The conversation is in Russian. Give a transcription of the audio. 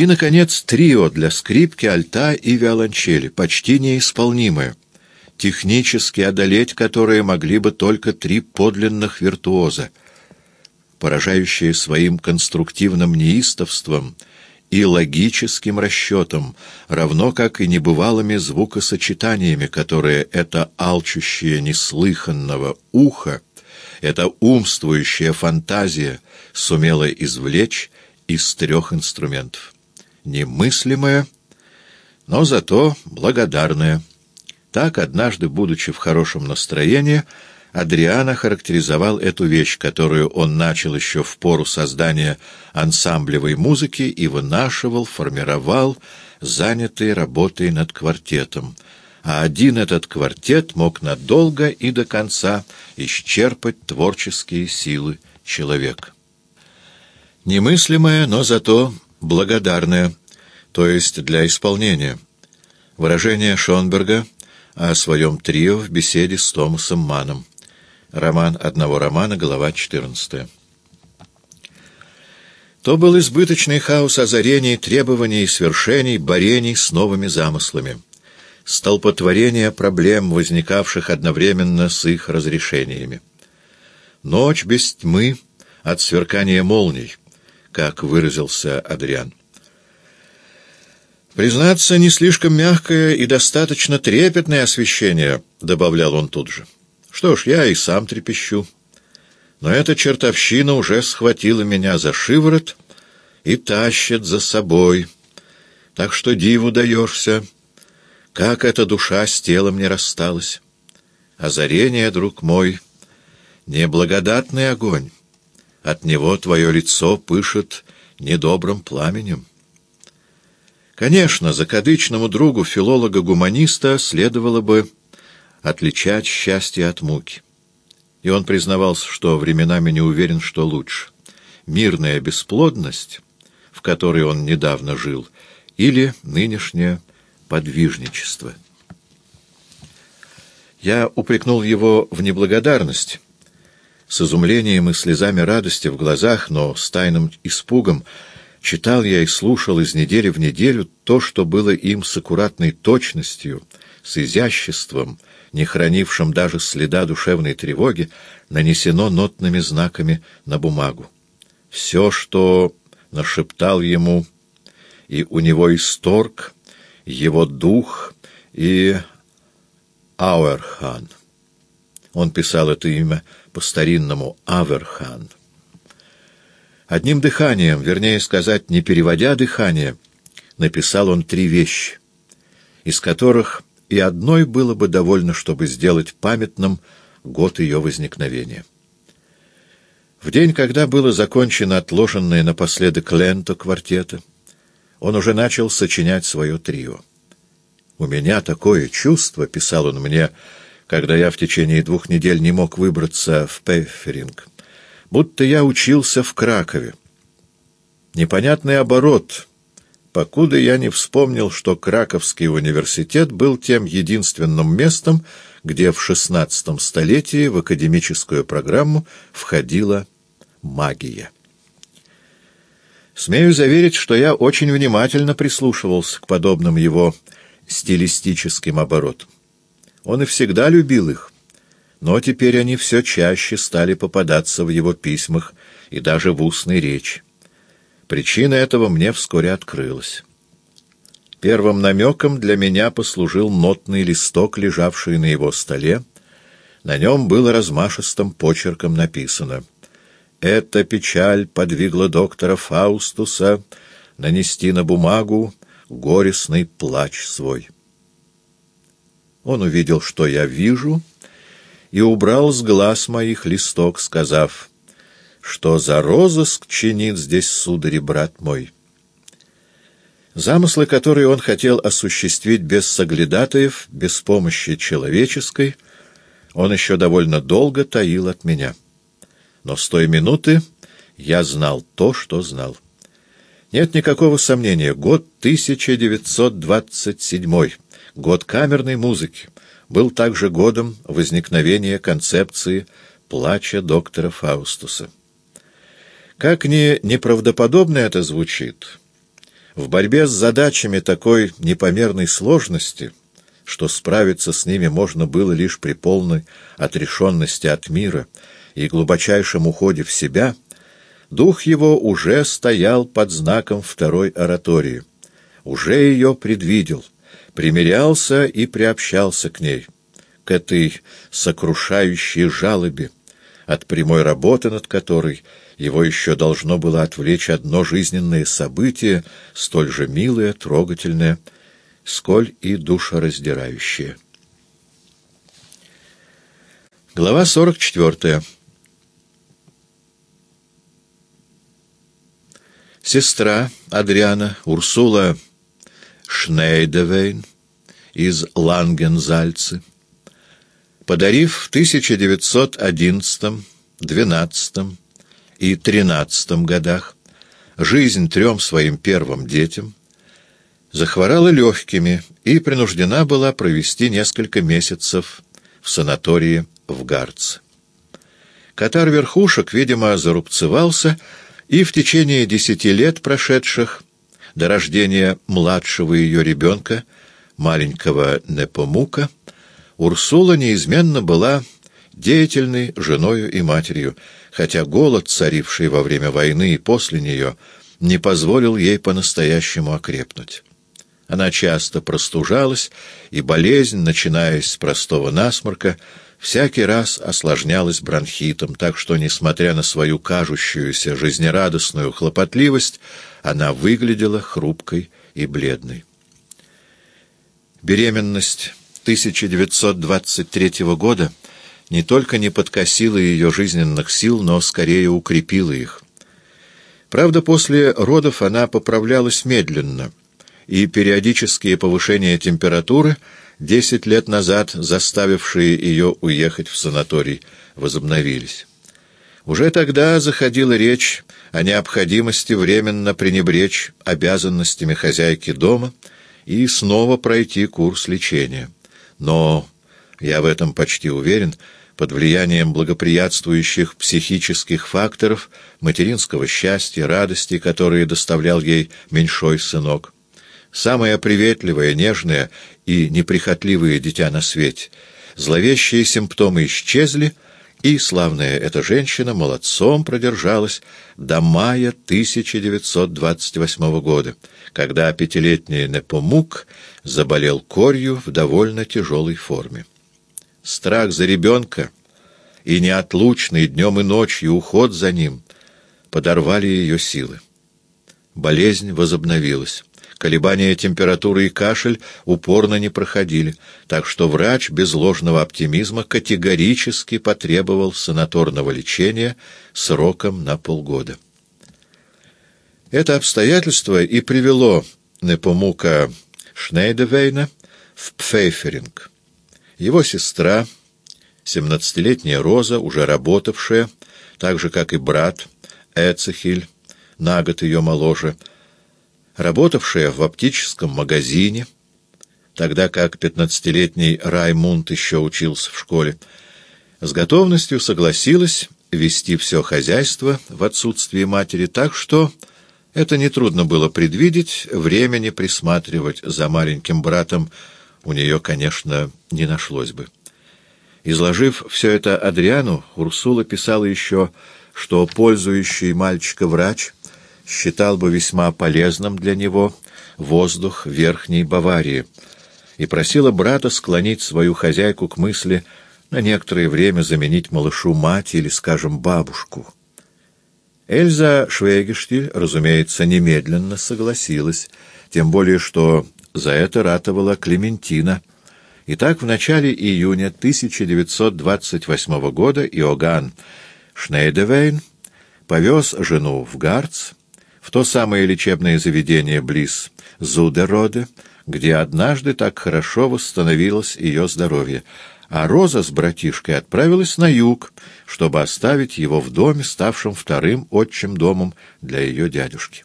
И, наконец, трио для скрипки, альта и виолончели, почти неисполнимое, технически одолеть которые могли бы только три подлинных виртуоза, поражающие своим конструктивным неистовством и логическим расчетом, равно как и небывалыми звукосочетаниями, которые это алчущее неслыханного ухо, эта умствующая фантазия сумела извлечь из трех инструментов немыслимое, но зато благодарное. Так, однажды, будучи в хорошем настроении, Адриана характеризовал эту вещь, которую он начал еще в пору создания ансамблевой музыки и вынашивал, формировал, занятый работой над квартетом. А один этот квартет мог надолго и до конца исчерпать творческие силы человека. Немыслимое, но зато благодарное, то есть для исполнения. Выражение Шонберга о своем трио в беседе с Томасом Маном. Роман одного романа, глава 14. То был избыточный хаос озарений, требований, свершений, борений с новыми замыслами. Столпотворение проблем, возникавших одновременно с их разрешениями. Ночь без тьмы от сверкания молний, как выразился Адриан. «Признаться, не слишком мягкое и достаточно трепетное освещение», — добавлял он тут же. «Что ж, я и сам трепещу. Но эта чертовщина уже схватила меня за шиворот и тащит за собой. Так что диву даешься, как эта душа с телом не рассталась. Озарение, друг мой, неблагодатный огонь». От него твое лицо пышет недобрым пламенем. Конечно, закадычному другу филолога-гуманиста следовало бы отличать счастье от муки. И он признавался, что временами не уверен, что лучше. Мирная бесплодность, в которой он недавно жил, или нынешнее подвижничество. Я упрекнул его в неблагодарности, с изумлением и слезами радости в глазах, но с тайным испугом, читал я и слушал из недели в неделю то, что было им с аккуратной точностью, с изяществом, не хранившим даже следа душевной тревоги, нанесено нотными знаками на бумагу. Все, что нашептал ему, и у него исторг, его дух и Ауэрхан. Он писал это имя по-старинному Аверхан. Одним дыханием, вернее сказать, не переводя дыхание, написал он три вещи, из которых и одной было бы довольно, чтобы сделать памятным год ее возникновения. В день, когда было закончено отложенное напоследок ленто квартета, он уже начал сочинять свое трио. «У меня такое чувство», — писал он мне, — когда я в течение двух недель не мог выбраться в Пейферинг, будто я учился в Кракове. Непонятный оборот, покуда я не вспомнил, что Краковский университет был тем единственным местом, где в шестнадцатом столетии в академическую программу входила магия. Смею заверить, что я очень внимательно прислушивался к подобным его стилистическим оборотам. Он и всегда любил их, но теперь они все чаще стали попадаться в его письмах и даже в устной речи. Причина этого мне вскоре открылась. Первым намеком для меня послужил нотный листок, лежавший на его столе. На нем было размашистым почерком написано «Эта печаль подвигла доктора Фаустуса нанести на бумагу горестный плач свой». Он увидел, что я вижу, и убрал с глаз моих листок, сказав, что за розыск чинит здесь, сударь брат мой. Замыслы, которые он хотел осуществить без соглядатаев, без помощи человеческой, он еще довольно долго таил от меня. Но с той минуты я знал то, что знал. Нет никакого сомнения, год 1927 Год камерной музыки был также годом возникновения концепции «Плача доктора Фаустуса». Как ни неправдоподобно это звучит, В борьбе с задачами такой непомерной сложности, что справиться с ними можно было лишь при полной отрешенности от мира и глубочайшем уходе в себя, дух его уже стоял под знаком второй оратории, уже ее предвидел, примирялся и приобщался к ней, к этой сокрушающей жалобе, от прямой работы над которой его еще должно было отвлечь одно жизненное событие, столь же милое, трогательное, сколь и душераздирающее. Глава 44. Сестра Адриана, Урсула Шнейдевейн из Лангензальцы, подарив в 1911, 12 и 13 годах жизнь трем своим первым детям, захворала легкими и принуждена была провести несколько месяцев в санатории в Гарце. Катар верхушек, видимо, зарубцевался, и в течение десяти лет прошедших до рождения младшего ее ребенка, маленького Непомука, Урсула неизменно была деятельной женою и матерью, хотя голод, царивший во время войны и после нее, не позволил ей по-настоящему окрепнуть. Она часто простужалась, и болезнь, начиная с простого насморка, всякий раз осложнялась бронхитом, так что, несмотря на свою кажущуюся жизнерадостную хлопотливость, она выглядела хрупкой и бледной. Беременность 1923 года не только не подкосила ее жизненных сил, но скорее укрепила их. Правда, после родов она поправлялась медленно, и периодические повышения температуры, десять лет назад заставившие ее уехать в санаторий, возобновились. Уже тогда заходила речь о необходимости временно пренебречь обязанностями хозяйки дома и снова пройти курс лечения. Но, я в этом почти уверен, под влиянием благоприятствующих психических факторов, материнского счастья, радости, которые доставлял ей меньшой сынок. Самое приветливое, нежное и неприхотливое дитя на свете. Зловещие симптомы исчезли, и славная эта женщина молодцом продержалась до мая 1928 года, когда пятилетний Непомук заболел корью в довольно тяжелой форме. Страх за ребенка и неотлучный днем и ночью уход за ним подорвали ее силы. Болезнь возобновилась. Колебания температуры и кашель упорно не проходили, так что врач без ложного оптимизма категорически потребовал санаторного лечения сроком на полгода. Это обстоятельство и привело Непомука Шнейдевейна в Пфейферинг. Его сестра, семнадцатилетняя Роза, уже работавшая, так же, как и брат Эцехиль, на год ее моложе, работавшая в оптическом магазине, тогда как пятнадцатилетний Раймунд еще учился в школе, с готовностью согласилась вести все хозяйство в отсутствие матери, так что это нетрудно было предвидеть, времени присматривать за маленьким братом у нее, конечно, не нашлось бы. Изложив все это Адриану, Урсула писала еще, что пользующий мальчика врач считал бы весьма полезным для него воздух Верхней Баварии и просила брата склонить свою хозяйку к мысли на некоторое время заменить малышу мать или, скажем, бабушку. Эльза Швейгештиль, разумеется, немедленно согласилась, тем более что за это ратовала Клементина. Итак, в начале июня 1928 года Иоганн Шнейдевейн повез жену в Гарц, в то самое лечебное заведение близ Зудероде, где однажды так хорошо восстановилось ее здоровье, а Роза с братишкой отправилась на юг, чтобы оставить его в доме, ставшем вторым отчим домом для ее дядюшки.